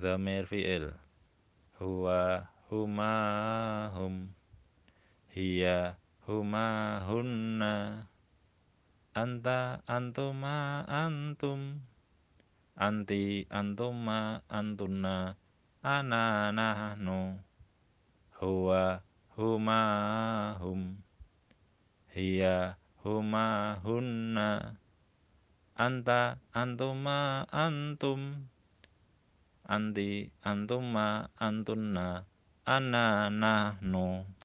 dhamir fi'il. Huwa huma hum hiya huma hunna anta antuma antum. Anti antuma antunna. Ana nahnu. Huwa huma hum hiya huma hunna anta antuma antum anti antuma antunna ana nahnu